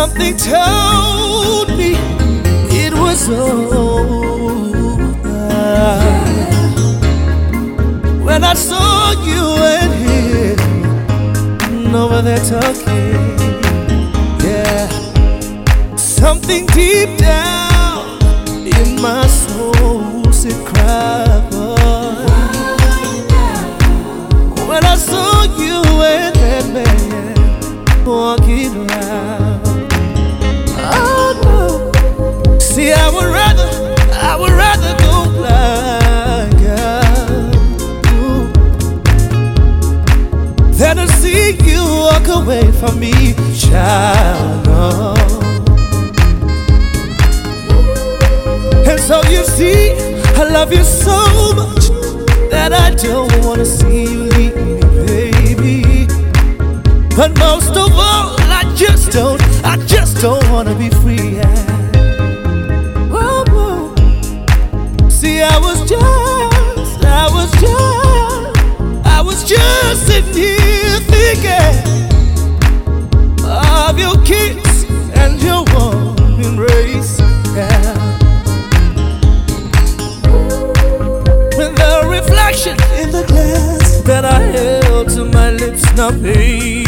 Something told me it was over when I saw you and him over there talking. Yeah, something deep down in my soul said, "Cry, away from me, child. No. And so you see, I love you so much that I don't wanna see you leave me, baby. But most of all, I just don't, I just don't wanna be free. Yeah. See, I was just, it's nothing.